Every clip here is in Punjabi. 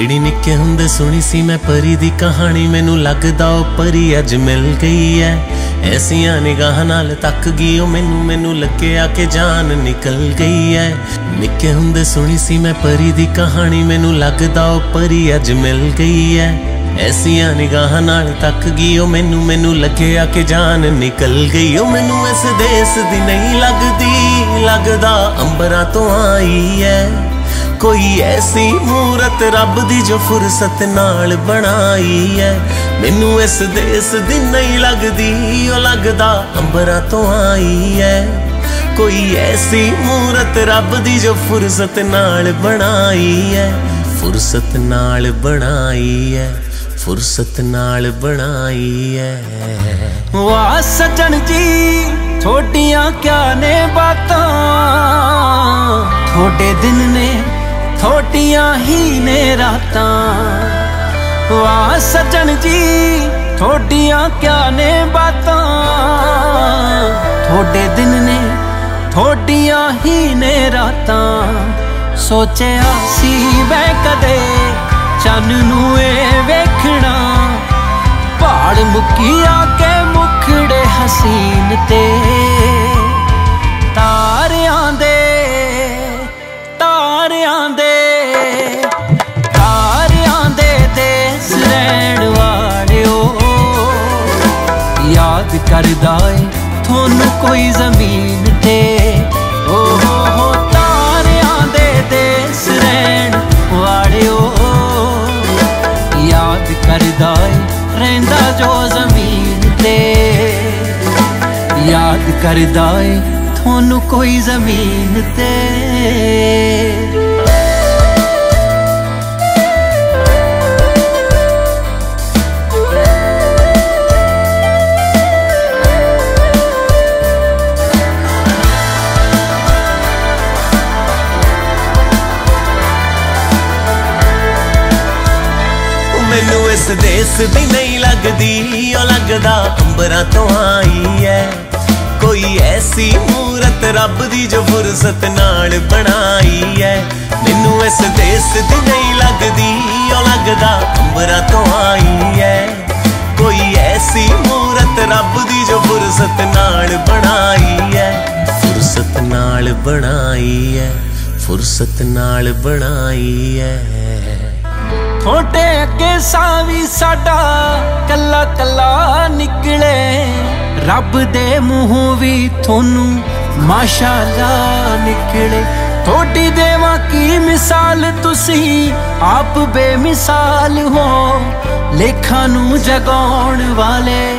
ਜਿਹੜੀ ਨਿੱਕੇ ਹੁੰਦੇ ਸੁਣੀ ਸੀ ਮੈਂ ਪਰੀ ਦੀ ਕਹਾਣੀ। ਮੈਨੂੰ ਲੱਗਦਾ ਉਹ ਪਰੀ ਅੱਜ ਮਿਲ ਗਈ ਐ। ਐਸੀਆਂ ਨਿਗਾਹਾਂ ਨਾਲ ਤੱਕ ਗਈ ਉਹ ਮੈਨੂੰ। ਮੈਨੂੰ ਲੱਗਿਆ ਕਿ ਜਾਨ ਨਿਕਲ ਗਈ ਐ। ਨਿੱਕੇ ਹੁੰਦੇ ਸੁਣੀ ਸੀ ਮੈਂ ਪਰੀ ਦੀ ਕਹਾਣੀ। ਮੈਨੂੰ ਲੱਗਦਾ ਉਹ ਪਰੀ ਅੱਜ ਮਿਲ ਗਈ ਐ। ਐਸੀਆਂ ਨਿਗਾਹਾਂ ਨਾਲ ਤੱਕ ਗਈ ਉਹ ਮੈਨੂੰ। ਮੈਨੂੰ ਲੱਗਿਆ ਕਿ ਜਾਨ ਨਿਕਲ ਗਈ ਉਹ ਮੈਨੂੰ। ਇਸ ਦੇਸ ਦੀ ਨਹੀਂ ਲੱਗਦੀ। ਲੱਗਦਾ ਅੰਬਰਾਂ ਤੋਂ ਆਈ ਐ। ਕੋਈ ਐਸੀ ਮੂਰਤ ਰੱਬ ਦੀ ਜੋ ਫੁਰਸਤ ਨਾਲ ਬਣਾਈ ਐ। ਮੈਨੂੰ ਇਸ ਦੇਸ ਦੀ ਨਹੀਂ ਲੱਗਦੀ, ਉਹ ਲੱਗਦਾ ਅੰਬਰਾਂ ਤੋਂ ਆਈ ਐ। ਕੋਈ ਐਸੀ ਮੂਰਤ ਰੱਬ ਦੀ ਜੋ ਫੁਰਸਤ ਨਾਲ ਬਣਾਈ ਐ। ਫੁਰਸਤ ਨਾਲ ਬਣਾਈ ਐ, ਫੁਰਸਤ ਨਾਲ ਬਣਾਈ ਐ। ਵਾਹ ਸਜਣ ਜੀ, ਥੋਡੀਆਂ ਕਿਆ ਨੇ ਬਾਤਾਂ? ਥੋੜੇ ਦਿਨ ਨੇ ਥੋਡੀਆਂ ਹੀ ਨੇ ਰਾਤਾਂ। ਵਾਹ ਸਜਣ ਜੀ ਥੋਡੀਆਂ ਕਿਆ ਨੇ ਬਾਤਾਂ। ਥੋੜੇ ਦਿਨ ਨੇ ਥੋਡੀਆਂ ਹੀ ਨੇ ਰਾਤਾਂ। ਸੋਚਿਆ ਸੀ ਮੈਂ ਕਦੇ ਚੰਨ ਨੂੰ ਇਹ ਵੇਖਣਾ। ਪਹਾੜ ਮੁੱਕੀ ਆ ਕੇ ਮੁਖੜੇ ਹਸੀਨ ਤੇ। ਯਾਦ ਕਰਦਾ ਏ, ਤੁਹਾਨੂੰ ਕੋਈ ਜ਼ਮੀਨ ਤੇ ਓ ਹੋ ਹੋ ਤਾਰਿਆਂ ਦੇ ਦੇਸ ਰਹਿਣ ਵਾਲਿਓ। ਯਾਦ ਕਰਦਾ ਏ, ਰਹਿੰਦਾ ਜੋ ਜ਼ਮੀਨ ਤੇ ਯਾਦ ਕਰਦਾ ਏ, ਤੁਹਾਨੂੰ ਕੋਈ ਜ਼ਮੀਨ ਤੇ ਮੈਨੂੰ ਇਸ ਦੇਸ ਦੀ ਨਹੀਂ ਲੱਗਦੀ, ਉਹ ਲੱਗਦਾ ਅੰਬਰਾਂ ਤੋਂ ਆਈ ਐ। ਕੋਈ ਐਸੀ ਮੂਰਤ ਰੱਬ ਦੀ ਜੋ ਫੁਰਸਤ ਨਾਲ ਬਣਾਈ ਐ। ਮੈਨੂੰ ਇਸ ਦੇਸ ਦੀ ਨਹੀਂ ਲੱਗਦੀ, ਉਹ ਲੱਗਦਾ ਅੰਬਰਾਂ ਤੋਂ ਆਈ ਐ। ਕੋਈ ਐਸੀ ਮੂਰਤ ਰੱਬ ਦੀ ਜੋ ਫੁਰਸਤ ਨਾਲ ਬਣਾਈ ਐ। ਫੁਰਸਤ ਨਾਲ ਬਣਾਈ ਐ, ਫੁਰਸਤ ਨਾਲ ਬਣਾਈ ਐ। ਥੋੜੇ ਅੱਗੇ ਸਾਵੀ ਸਾਡਾ ਕੱਲਾ ਕੱਲਾ ਨਿਕਲੇ। ਰੱਬ ਦੇ ਮੂੰਹੋਂ ਵੀ ਤੁਹਾਨੂੰ ਮਾਸ਼ਾਅੱਲਾ ਨਿਕਲੇ। ਥੋੜੀ ਦੇਵਾ ਕੀ ਮਿਸਾਲ, ਤੁਸੀਂ ਆਪ ਬੇਮਿਸਾਲ ਹੋ। ਲੇਖਾਂ ਨੂੰ ਜਗਾਉਣ ਵਾਲੇ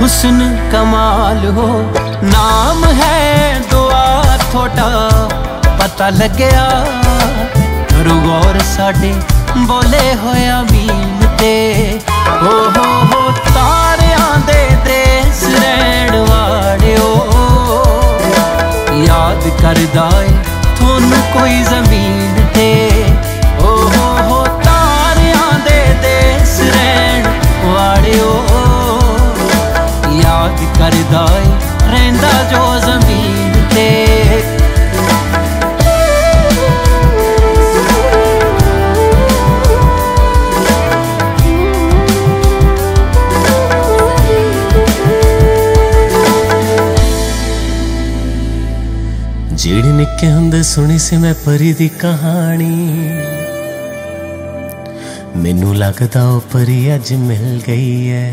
ਹੁਸਨ ਕਮਾਲ ਹੋ। ਨਾਮ ਹੈ ਦੁਆ ਤੁਹਾਡਾ, ਪਤਾ ਲੱਗਿਆ। ਕਰੋ ਗੌਰ ਸਾਡੇ ਬੋਲੇ ਹੋਇਆ ਮੀਨ ਤੇ। ਓ ਹੋ ਹੋ ਤਾਰਿਆਂ ਦੇ ਦੇਸ ਰਹਿਣ ਵਾਲਿਓ। ਯਾਦ ਕਰਦਾ ਏ ਤੁਹਾਨੂੰ ਕੋਈ ਜ਼ਮੀਨ ਤੇ। ਓ ਹੋ ਹੋ ਤਾਰਿਆਂ ਦੇ ਦੇਸ ਰਹਿਣ ਵਾਲਿਓ। ਯਾਦ ਕਰਦਾ ਏ ਰਹਿੰਦਾ ਜੋ ਜ਼ਮੀਨ ਤੇ। ਜਿਹੜੀ ਨਿੱਕੇ ਹੁੰਦੇ ਸੁਣੀ ਸੀ ਮੈਂ ਪਰੀ ਦੀ ਕਹਾਣੀ। ਮੈਨੂੰ ਲੱਗਦਾ ਉਹ ਪਰੀ ਅੱਜ ਮਿਲ ਗਈ ਐ।